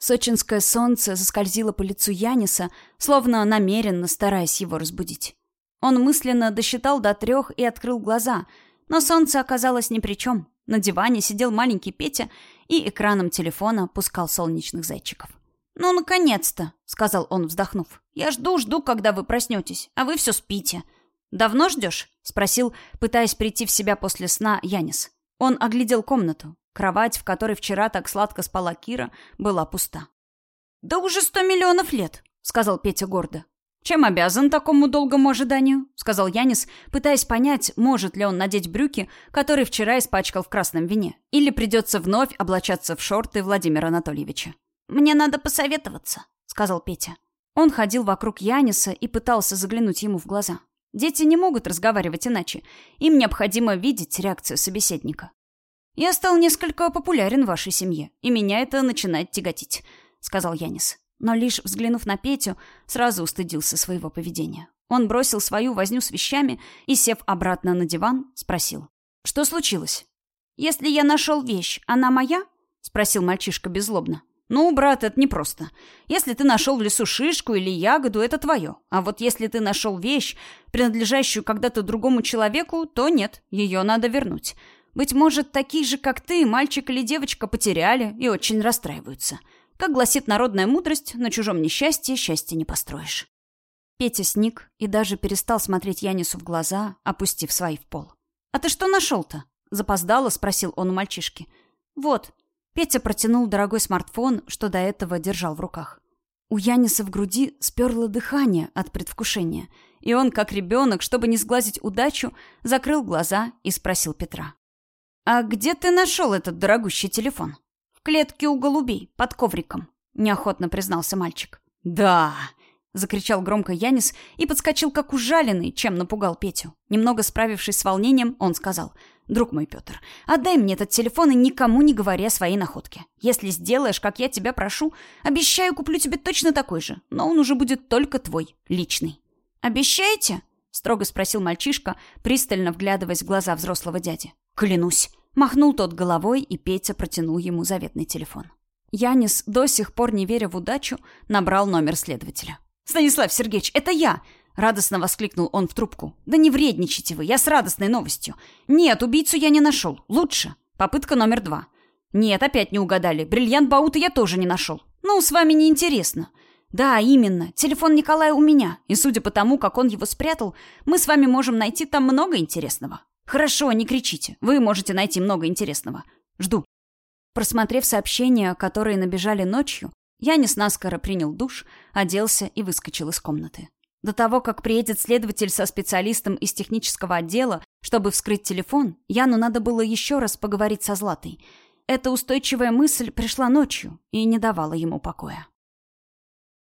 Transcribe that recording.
Сочинское солнце заскользило по лицу Яниса, словно намеренно стараясь его разбудить. Он мысленно досчитал до трех и открыл глаза, но солнце оказалось ни при чем. На диване сидел маленький Петя и экраном телефона пускал солнечных зайчиков. «Ну, наконец-то!» — сказал он, вздохнув. «Я жду-жду, когда вы проснетесь, а вы все спите». «Давно ждешь?» — спросил, пытаясь прийти в себя после сна Янис. Он оглядел комнату. Кровать, в которой вчера так сладко спала Кира, была пуста. «Да уже сто миллионов лет», — сказал Петя гордо. «Чем обязан такому долгому ожиданию?» — сказал Янис, пытаясь понять, может ли он надеть брюки, которые вчера испачкал в красном вине, или придется вновь облачаться в шорты Владимира Анатольевича. «Мне надо посоветоваться», — сказал Петя. Он ходил вокруг Яниса и пытался заглянуть ему в глаза. Дети не могут разговаривать иначе. Им необходимо видеть реакцию собеседника. «Я стал несколько популярен в вашей семье, и меня это начинает тяготить», — сказал Янис. Но лишь взглянув на Петю, сразу устыдился своего поведения. Он бросил свою возню с вещами и, сев обратно на диван, спросил. «Что случилось?» «Если я нашел вещь, она моя?» — спросил мальчишка беззлобно. «Ну, брат, это непросто. Если ты нашел в лесу шишку или ягоду, это твое. А вот если ты нашел вещь, принадлежащую когда-то другому человеку, то нет, ее надо вернуть. Быть может, такие же, как ты, мальчик или девочка потеряли и очень расстраиваются. Как гласит народная мудрость, на чужом несчастье счастье не построишь». Петя сник и даже перестал смотреть Янису в глаза, опустив свои в пол. «А ты что нашел-то?» — запоздало спросил он у мальчишки. «Вот», Петя протянул дорогой смартфон, что до этого держал в руках. У Яниса в груди сперло дыхание от предвкушения, и он, как ребенок, чтобы не сглазить удачу, закрыл глаза и спросил Петра. «А где ты нашел этот дорогущий телефон?» «В клетке у голубей, под ковриком», — неохотно признался мальчик. «Да!» — закричал громко Янис и подскочил как ужаленный, чем напугал Петю. Немного справившись с волнением, он сказал — Друг мой Петр, отдай мне этот телефон и никому не говори о своей находке. Если сделаешь, как я тебя прошу, обещаю, куплю тебе точно такой же, но он уже будет только твой, личный. Обещаете? строго спросил мальчишка, пристально вглядываясь в глаза взрослого дяди. Клянусь. Махнул тот головой, и Петя протянул ему заветный телефон. Янис, до сих пор не веря в удачу, набрал номер следователя. «Станислав Сергеевич, это я! Радостно воскликнул он в трубку. «Да не вредничайте вы, я с радостной новостью. Нет, убийцу я не нашел. Лучше. Попытка номер два. Нет, опять не угадали. Бриллиант Баута я тоже не нашел. Ну, с вами неинтересно. Да, именно. Телефон Николая у меня. И судя по тому, как он его спрятал, мы с вами можем найти там много интересного. Хорошо, не кричите. Вы можете найти много интересного. Жду. Просмотрев сообщения, которые набежали ночью, Янис наскоро принял душ, оделся и выскочил из комнаты. До того, как приедет следователь со специалистом из технического отдела, чтобы вскрыть телефон, Яну надо было еще раз поговорить со Златой. Эта устойчивая мысль пришла ночью и не давала ему покоя.